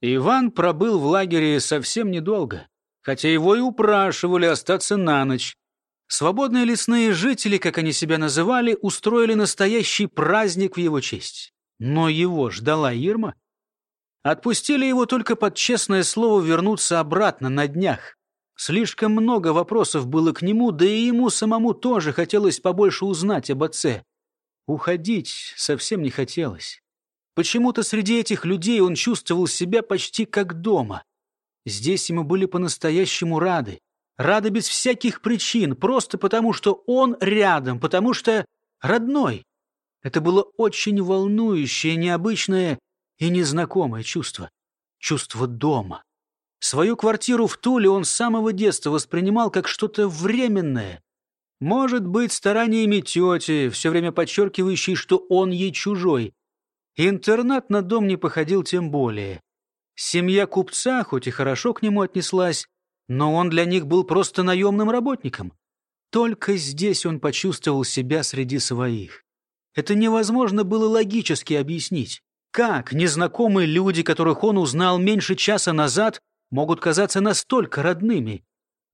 Иван пробыл в лагере совсем недолго, хотя его и упрашивали остаться на ночь. Свободные лесные жители, как они себя называли, устроили настоящий праздник в его честь. Но его ждала Ирма. Отпустили его только под честное слово вернуться обратно на днях. Слишком много вопросов было к нему, да и ему самому тоже хотелось побольше узнать об отце. Уходить совсем не хотелось. Почему-то среди этих людей он чувствовал себя почти как дома. Здесь ему были по-настоящему рады. Рады без всяких причин, просто потому что он рядом, потому что родной. Это было очень волнующее, необычное и незнакомое чувство. Чувство дома. Свою квартиру в Туле он с самого детства воспринимал как что-то временное. Может быть, стараниями тети, все время подчеркивающей, что он ей чужой. Интернат на дом не походил тем более. Семья купца хоть и хорошо к нему отнеслась, но он для них был просто наемным работником. Только здесь он почувствовал себя среди своих. Это невозможно было логически объяснить. Как незнакомые люди, которых он узнал меньше часа назад, могут казаться настолько родными?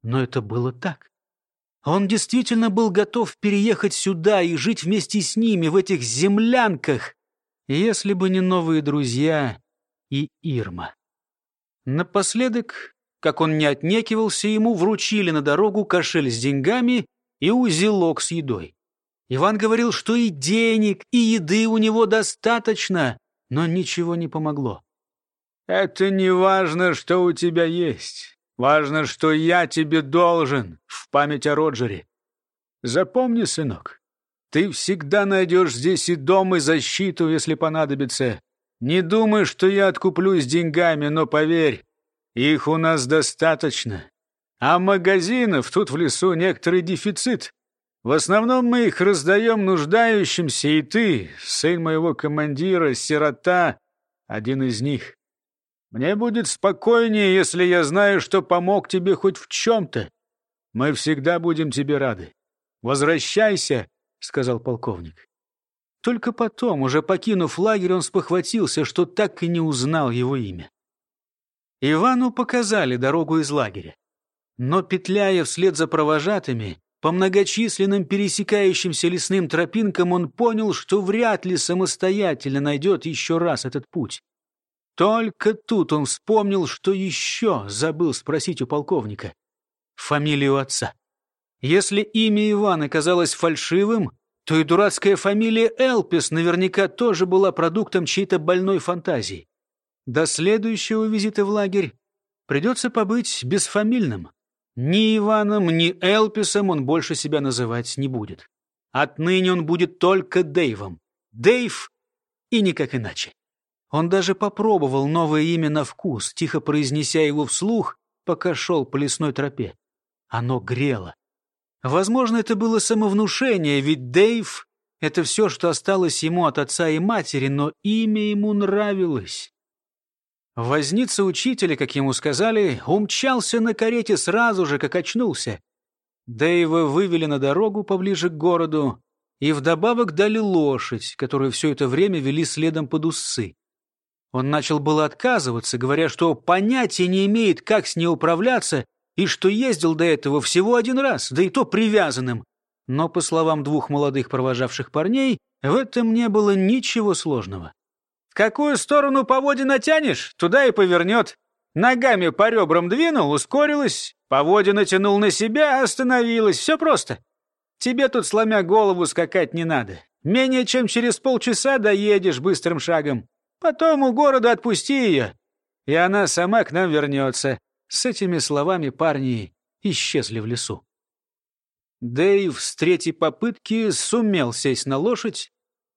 Но это было так. Он действительно был готов переехать сюда и жить вместе с ними в этих землянках, если бы не новые друзья и Ирма. Напоследок, как он не отнекивался, ему вручили на дорогу кошель с деньгами и узелок с едой. Иван говорил, что и денег, и еды у него достаточно, но ничего не помогло. «Это не важно, что у тебя есть. Важно, что я тебе должен в память о Роджере. Запомни, сынок, ты всегда найдешь здесь и дом, и защиту, если понадобится. Не думай, что я откуплюсь деньгами, но поверь, их у нас достаточно. А магазинов тут в лесу некоторый дефицит. В основном мы их раздаем нуждающимся, и ты, сын моего командира, сирота, один из них. Мне будет спокойнее, если я знаю, что помог тебе хоть в чем-то. Мы всегда будем тебе рады. Возвращайся — сказал полковник. Только потом, уже покинув лагерь, он спохватился, что так и не узнал его имя. Ивану показали дорогу из лагеря. Но, петляя вслед за провожатыми, по многочисленным пересекающимся лесным тропинкам он понял, что вряд ли самостоятельно найдет еще раз этот путь. Только тут он вспомнил, что еще забыл спросить у полковника. Фамилию отца. Если имя Ивана казалось фальшивым, то и дурацкая фамилия Элпис наверняка тоже была продуктом чьей-то больной фантазии. До следующего визита в лагерь придется побыть бесфамильным. Ни Иваном, ни Элписом он больше себя называть не будет. Отныне он будет только Дэйвом. Дэйв и никак иначе. Он даже попробовал новое имя на вкус, тихо произнеся его вслух, пока шел по лесной тропе. Оно грело. Возможно, это было самовнушение, ведь Дэйв — это все, что осталось ему от отца и матери, но имя ему нравилось. Возница учителя, как ему сказали, умчался на карете сразу же, как очнулся. Дэйва вывели на дорогу поближе к городу и вдобавок дали лошадь, которую все это время вели следом под усы. Он начал было отказываться, говоря, что понятия не имеет, как с ней управляться, и что ездил до этого всего один раз, да и то привязанным. Но, по словам двух молодых провожавших парней, в этом не было ничего сложного. В какую сторону по воде натянешь, туда и повернет. Ногами по ребрам двинул, ускорилась, по воде натянул на себя, остановилась. Все просто. Тебе тут, сломя голову, скакать не надо. Менее чем через полчаса доедешь быстрым шагом. Потом у города отпусти ее, и она сама к нам вернется. С этими словами парни исчезли в лесу. Дэйв с третьей попытки сумел сесть на лошадь.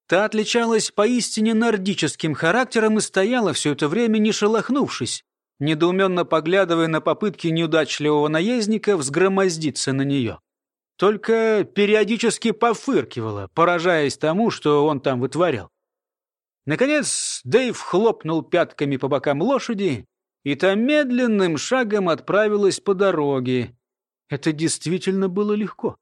Та отличалась поистине нордическим характером и стояла все это время, не шелохнувшись, недоуменно поглядывая на попытки неудачливого наездника взгромоздиться на нее. Только периодически пофыркивала, поражаясь тому, что он там вытворял. Наконец Дэйв хлопнул пятками по бокам лошади, и та медленным шагом отправилась по дороге. Это действительно было легко.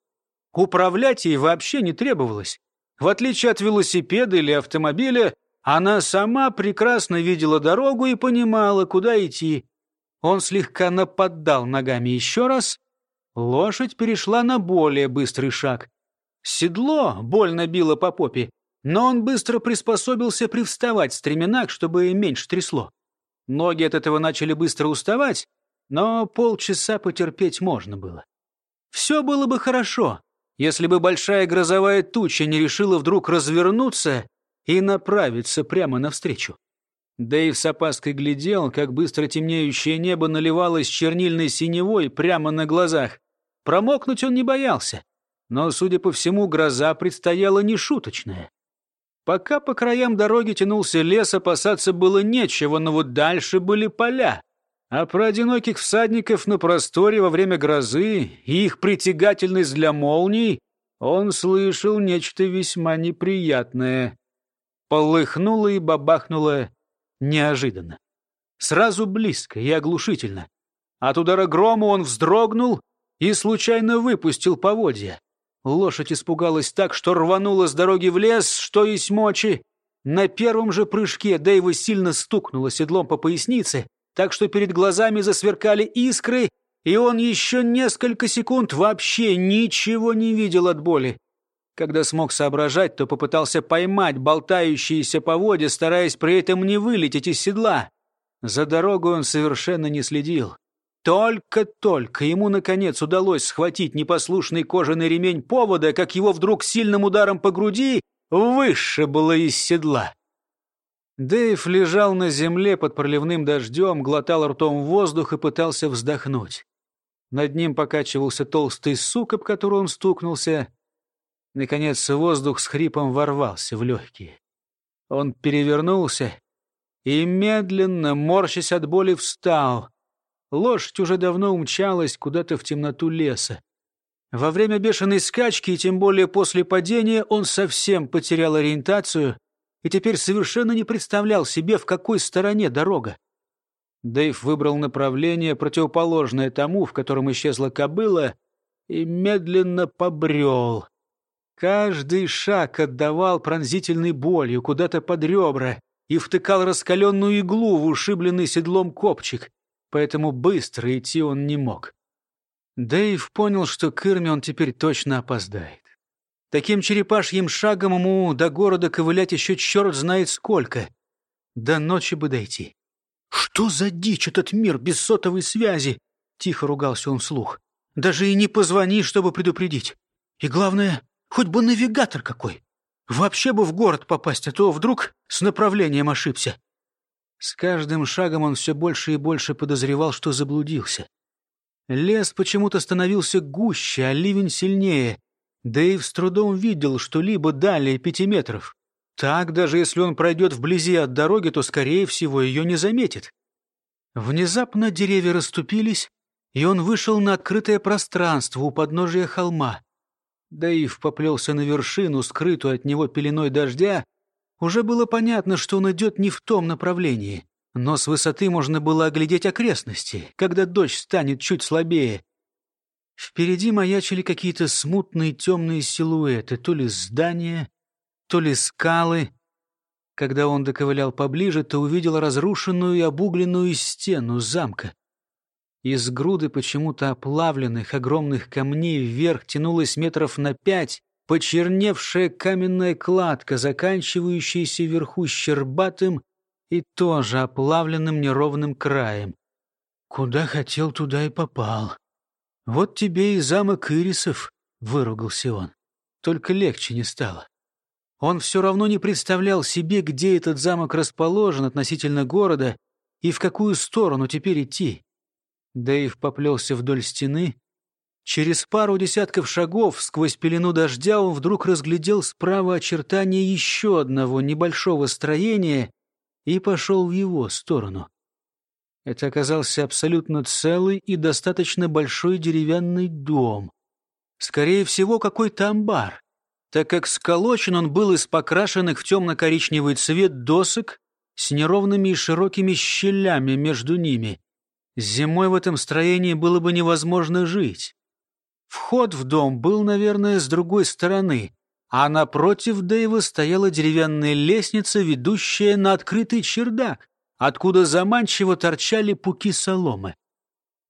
Управлять ей вообще не требовалось. В отличие от велосипеда или автомобиля, Она сама прекрасно видела дорогу и понимала, куда идти. Он слегка нападал ногами еще раз. Лошадь перешла на более быстрый шаг. Седло больно било по попе, но он быстро приспособился привставать в стременах, чтобы меньше трясло. Ноги от этого начали быстро уставать, но полчаса потерпеть можно было. Все было бы хорошо, если бы большая грозовая туча не решила вдруг развернуться и направиться прямо навстречу. Дэйв с опаской глядел, как быстро темнеющее небо наливалось чернильной синевой прямо на глазах. Промокнуть он не боялся, но, судя по всему, гроза предстояла нешуточная. Пока по краям дороги тянулся лес, опасаться было нечего, но вот дальше были поля. А про одиноких всадников на просторе во время грозы и их притягательность для молний он слышал нечто весьма неприятное. Полыхнуло и бабахнуло неожиданно. Сразу близко и оглушительно. От удара грома он вздрогнул и случайно выпустил поводья. Лошадь испугалась так, что рванула с дороги в лес, что есть мочи. На первом же прыжке Дэйва сильно стукнуло седлом по пояснице, так что перед глазами засверкали искры, и он еще несколько секунд вообще ничего не видел от боли. Когда смог соображать, то попытался поймать болтающиеся поводья, стараясь при этом не вылететь из седла. За дорогой он совершенно не следил. Только-только ему, наконец, удалось схватить непослушный кожаный ремень повода, как его вдруг сильным ударом по груди вышибло из седла. Дэйв лежал на земле под проливным дождем, глотал ртом воздух и пытался вздохнуть. Над ним покачивался толстый сук, об который он стукнулся. Наконец воздух с хрипом ворвался в легкие. Он перевернулся и, медленно, морщась от боли, встал — Лошадь уже давно умчалась куда-то в темноту леса. Во время бешеной скачки, и тем более после падения, он совсем потерял ориентацию и теперь совершенно не представлял себе, в какой стороне дорога. Дэйв выбрал направление, противоположное тому, в котором исчезла кобыла, и медленно побрел. Каждый шаг отдавал пронзительной болью куда-то под ребра и втыкал раскаленную иглу в ушибленный седлом копчик поэтому быстро идти он не мог. Дэйв понял, что к Ирме он теперь точно опоздает. Таким черепашьим шагом ему до города ковылять еще черт знает сколько. До ночи бы дойти. «Что за дичь этот мир без сотовой связи?» — тихо ругался он вслух. «Даже и не позвони, чтобы предупредить. И главное, хоть бы навигатор какой. Вообще бы в город попасть, а то вдруг с направлением ошибся. С каждым шагом он все больше и больше подозревал, что заблудился. Лес почему-то становился гуще, а ливень сильнее. Дэйв с трудом видел что-либо далее пяти метров. Так, даже если он пройдет вблизи от дороги, то, скорее всего, ее не заметит. Внезапно деревья расступились, и он вышел на открытое пространство у подножия холма. Дэйв поплелся на вершину, скрытую от него пеленой дождя, уже было понятно, что он идет не в том направлении, но с высоты можно было оглядеть окрестности, когда дождь станет чуть слабее. Впереди маячили какие-то смутные темные силуэты, то ли здания, то ли скалы. Когда он доковылял поближе, то увидел разрушенную и обугленную стену замка. Из груды почему-то оплавленных огромных камней вверх тянулось метров на пять, почерневшая каменная кладка, заканчивающаяся вверху щербатым и тоже оплавленным неровным краем. Куда хотел, туда и попал. Вот тебе и замок Ирисов, — выругался он. Только легче не стало. Он все равно не представлял себе, где этот замок расположен относительно города и в какую сторону теперь идти. Дэйв поплелся вдоль стены, Через пару десятков шагов сквозь пелену дождя он вдруг разглядел справа очертания еще одного небольшого строения и пошел в его сторону. Это оказался абсолютно целый и достаточно большой деревянный дом. Скорее всего, какой-то амбар, так как сколочен он был из покрашенных в темно-коричневый цвет досок с неровными и широкими щелями между ними. Зимой в этом строении было бы невозможно жить. Вход в дом был, наверное, с другой стороны, а напротив Дэйва стояла деревянная лестница, ведущая на открытый чердак, откуда заманчиво торчали пуки соломы.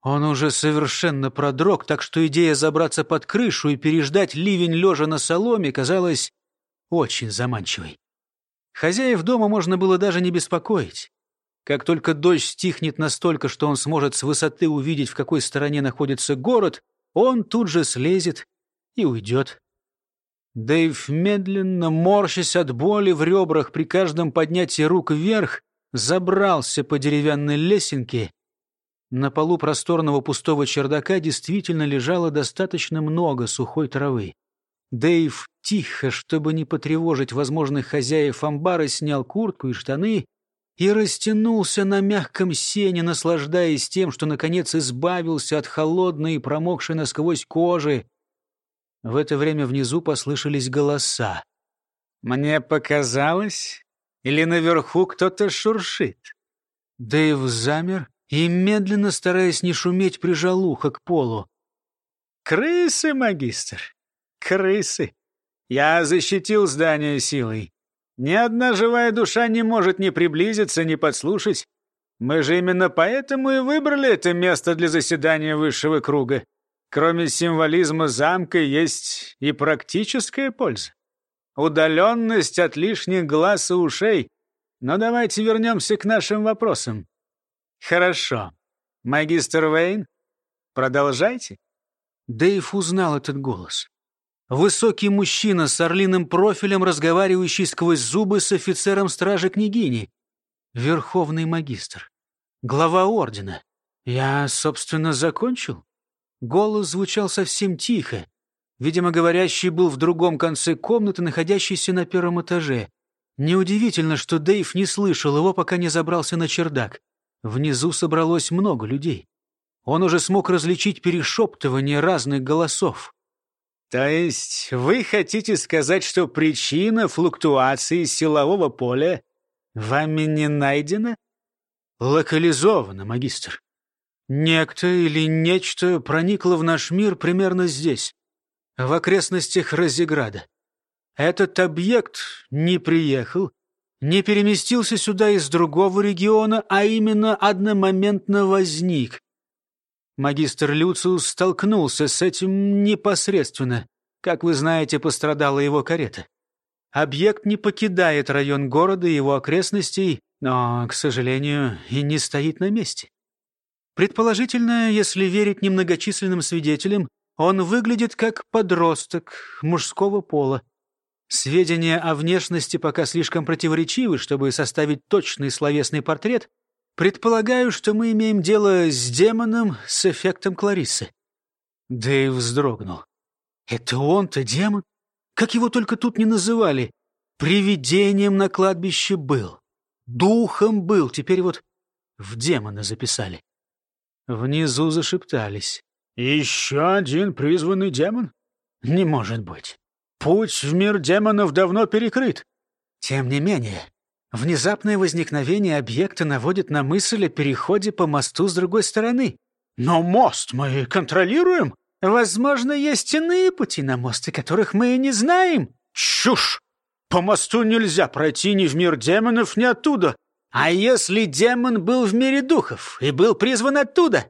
Он уже совершенно продрог, так что идея забраться под крышу и переждать ливень лежа на соломе казалась очень заманчивой. Хозяев дома можно было даже не беспокоить. Как только дождь стихнет настолько, что он сможет с высоты увидеть, в какой стороне находится город, он тут же слезет и уйдет. Дэйв, медленно, морщась от боли в ребрах при каждом поднятии рук вверх, забрался по деревянной лесенке. На полу просторного пустого чердака действительно лежало достаточно много сухой травы. Дэйв тихо, чтобы не потревожить возможных хозяев амбара, снял куртку и штаны и растянулся на мягком сене, наслаждаясь тем, что, наконец, избавился от холодной и промокшей насквозь кожи. В это время внизу послышались голоса. «Мне показалось, или наверху кто-то шуршит?» Дэйв замер и, медленно стараясь не шуметь, прижал ухо к полу. «Крысы, магистр, крысы! Я защитил здание силой. Ни одна живая душа не может ни приблизиться, ни подслушать. Мы же именно поэтому и выбрали это место для заседания высшего круга. Кроме символизма замка есть и практическая польза. Удаленность от лишних глаз и ушей. Но давайте вернемся к нашим вопросам. Хорошо. Магистр Вейн, продолжайте. Дэйв узнал этот голос. Высокий мужчина с орлиным профилем, разговаривающий сквозь зубы с офицером стражи княгини. Верховный магистр. Глава ордена. Я, собственно, закончил. Голос звучал совсем тихо. Видимо, говорящий был в другом конце комнаты, находящейся на первом этаже. Неудивительно, что Дэйв не слышал его, пока не забрался на чердак. Внизу собралось много людей. Он уже смог различить перешептывание разных голосов. То есть вы хотите сказать, что причина флуктуации силового поля вами не найдена? Локализована, магистр. Некто или нечто проникло в наш мир примерно здесь, в окрестностях Розеграда. Этот объект не приехал, не переместился сюда из другого региона, а именно одномоментно возник. Магистр Люциус столкнулся с этим непосредственно. Как вы знаете, пострадала его карета. Объект не покидает район города и его окрестностей, но, к сожалению, и не стоит на месте. Предположительно, если верить немногочисленным свидетелям, он выглядит как подросток мужского пола. Сведения о внешности пока слишком противоречивы, чтобы составить точный словесный портрет. Предполагаю, что мы имеем дело с демоном с эффектом Кларисы. Дэйв вздрогнул. Это он-то демон? Как его только тут не называли. Привидением на кладбище был. Духом был. Теперь вот в демона записали. Внизу зашептались. «Еще один призванный демон? Не может быть. Путь в мир демонов давно перекрыт. Тем не менее, внезапное возникновение объекта наводит на мысль о переходе по мосту с другой стороны. Но мост мы контролируем. Возможно, есть иные пути на мосты, которых мы и не знаем. Чушь! По мосту нельзя пройти ни в мир демонов, ни оттуда. А если демон был в мире духов и был призван оттуда?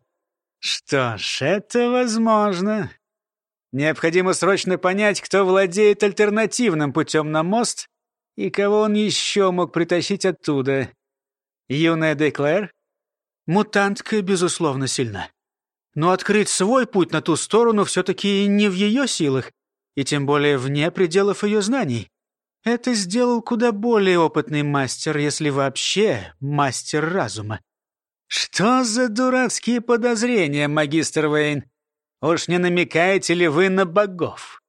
Что ж, это возможно. Необходимо срочно понять, кто владеет альтернативным путем на мост и кого он еще мог притащить оттуда. Юная Деклэр? Мутантка, безусловно, сильна. Но открыть свой путь на ту сторону все-таки не в ее силах, и тем более вне пределов ее знаний. Это сделал куда более опытный мастер, если вообще мастер разума. «Что за дурацкие подозрения, магистр Вейн? Уж не намекаете ли вы на богов?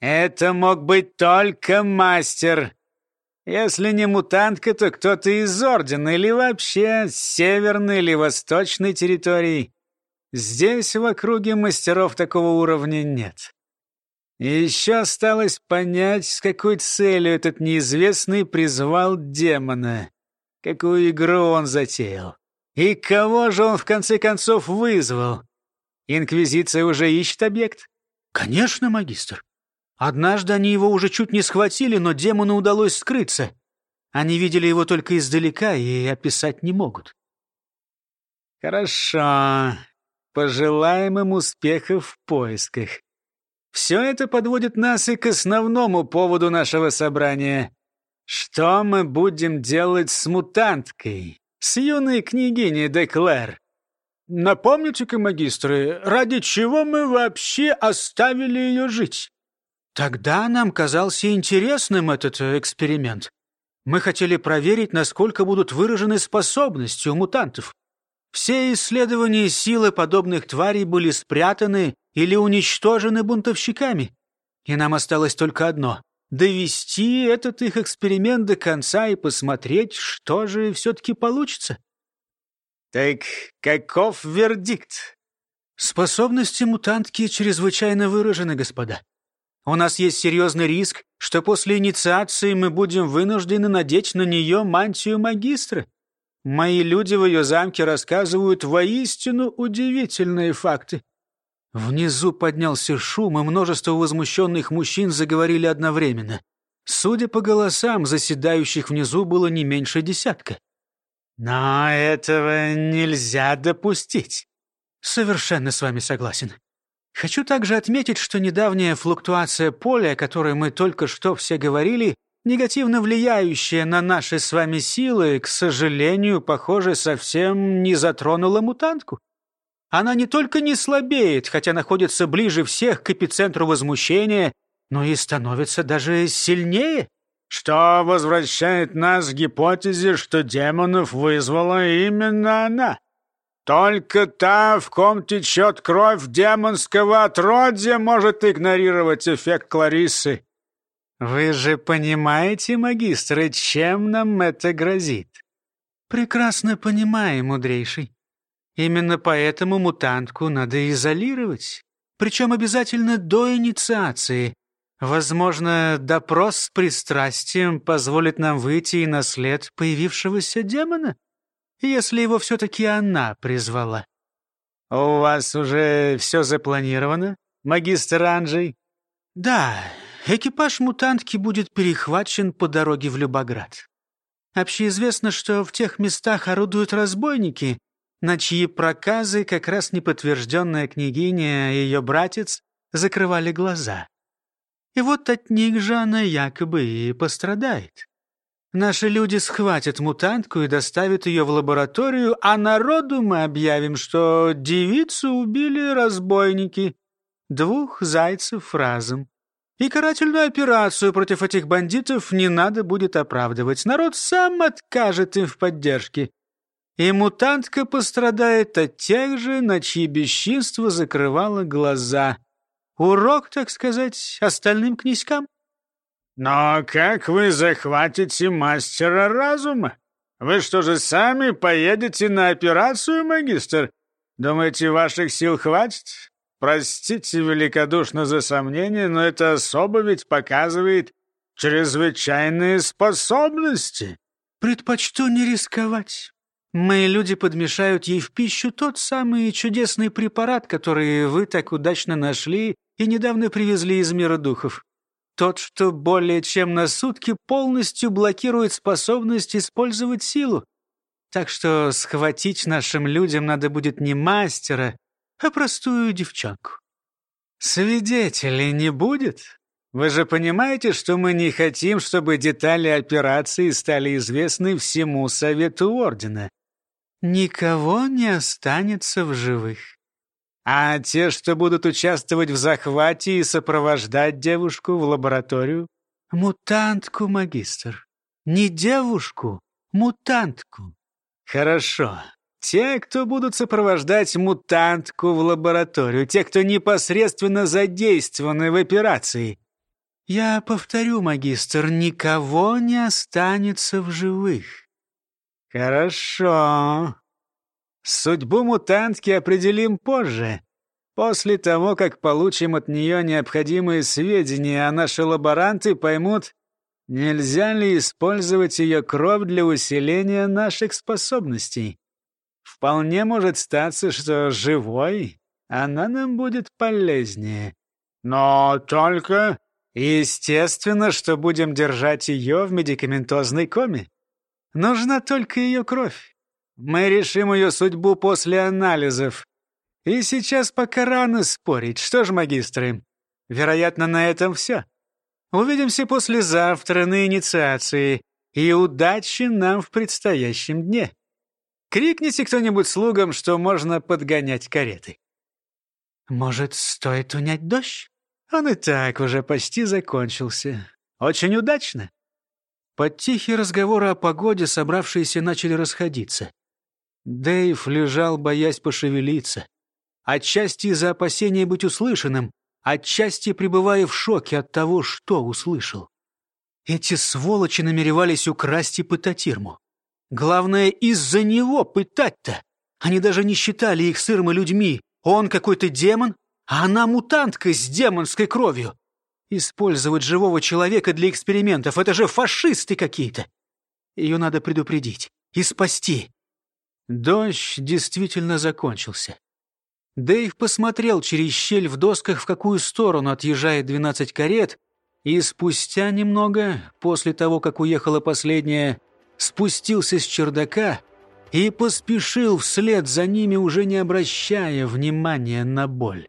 Это мог быть только мастер. Если не мутантка, то кто-то из Ордена или вообще с северной или восточной территории. Здесь в округе мастеров такого уровня нет. И еще осталось понять, с какой целью этот неизвестный призвал демона, какую игру он затеял. И кого же он в конце концов вызвал? Инквизиция уже ищет объект? Конечно, магистр. Однажды они его уже чуть не схватили, но демону удалось скрыться. Они видели его только издалека и описать не могут. Хорошо. Пожелаем им успехов в поисках. Все это подводит нас и к основному поводу нашего собрания. Что мы будем делать с мутанткой, с юной княгиней Деклэр? Напомните-ка, магистры, ради чего мы вообще оставили ее жить? Тогда нам казался интересным этот эксперимент. Мы хотели проверить, насколько будут выражены способности у мутантов. Все исследования силы подобных тварей были спрятаны или уничтожены бунтовщиками. И нам осталось только одно — довести этот их эксперимент до конца и посмотреть, что же все-таки получится. Так каков вердикт? Способности мутантки чрезвычайно выражены, господа. У нас есть серьезный риск, что после инициации мы будем вынуждены надеть на нее мантию магистра. Мои люди в ее замке рассказывают воистину удивительные факты. Внизу поднялся шум, и множество возмущенных мужчин заговорили одновременно. Судя по голосам, заседающих внизу было не меньше десятка. «Но этого нельзя допустить». «Совершенно с вами согласен. Хочу также отметить, что недавняя флуктуация поля, о которой мы только что все говорили, негативно влияющая на наши с вами силы, к сожалению, похоже, совсем не затронула мутантку. Она не только не слабеет, хотя находится ближе всех к эпицентру возмущения, но и становится даже сильнее. Что возвращает нас к гипотезе, что демонов вызвала именно она. Только та, в ком течет кровь демонского отродья, может игнорировать эффект Клариссы. Вы же понимаете, магистры, чем нам это грозит? Прекрасно понимаю, мудрейший. Именно поэтому мутантку надо изолировать. Причем обязательно до инициации. Возможно, допрос с пристрастием позволит нам выйти и на след появившегося демона, если его все-таки она призвала. «У вас уже все запланировано, магистр Анджей?» «Да, экипаж мутантки будет перехвачен по дороге в Любоград. Общеизвестно, что в тех местах орудуют разбойники, на чьи проказы как раз неподтвержденная княгиня и ее братец закрывали глаза. И вот от них же она якобы и пострадает. Наши люди схватят мутантку и доставят ее в лабораторию, а народу мы объявим, что девицу убили разбойники. Двух зайцев разом. И карательную операцию против этих бандитов не надо будет оправдывать. Народ сам откажет им в поддержке. И мутантка пострадает от тех же, на чьи бесчинства закрывала глаза. Урок, так сказать, остальным князькам. «Но как вы захватите мастера разума? Вы что же сами поедете на операцию, магистр? Думаете, ваших сил хватит? Простите великодушно за сомнение, но это особо ведь показывает чрезвычайные способности. Предпочту не рисковать. Мои люди подмешают ей в пищу тот самый чудесный препарат, который вы так удачно нашли и недавно привезли из мира духов. Тот, что более чем на сутки полностью блокирует способность использовать силу. Так что схватить нашим людям надо будет не мастера, а простую девчонку. Свидетелей не будет? Вы же понимаете, что мы не хотим, чтобы детали операции стали известны всему Совету Ордена. Никого не останется в живых. А те, что будут участвовать в захвате и сопровождать девушку в лабораторию? Мутантку, магистр. Не девушку, мутантку. Хорошо. Те, кто будут сопровождать мутантку в лабораторию, те, кто непосредственно задействованы в операции. Я повторю, магистр, никого не останется в живых. Хорошо. Судьбу мутантки определим позже, после того, как получим от нее необходимые сведения, а наши лаборанты поймут, нельзя ли использовать ее кровь для усиления наших способностей. Вполне может статься, что живой она нам будет полезнее. Но только Естественно, что будем держать ее в медикаментозной коме. Нужна только ее кровь. Мы решим ее судьбу после анализов. И сейчас пока рано спорить. Что ж, магистры, вероятно, на этом все. Увидимся послезавтра на инициации. И удачи нам в предстоящем дне. Крикните кто-нибудь слугам, что можно подгонять кареты. Может, стоит унять дождь? Он и так уже почти закончился. Очень удачно. Под тихие разговоры о погоде собравшиеся начали расходиться. Дэйв лежал, боясь пошевелиться. Отчасти из-за опасения быть услышанным, отчасти пребывая в шоке от того, что услышал. Эти сволочи намеревались украсть и пытать Ирму. Главное, из-за него пытать-то. Они даже не считали их сырым и людьми. Он какой-то демон, а она мутантка с демонской кровью. Использовать живого человека для экспериментов — это же фашисты какие-то. Ее надо предупредить и спасти. Дождь действительно закончился. Дэйв посмотрел через щель в досках, в какую сторону отъезжает двенадцать карет, и спустя немного, после того, как уехала последняя, спустился с чердака и поспешил вслед за ними, уже не обращая внимания на боль.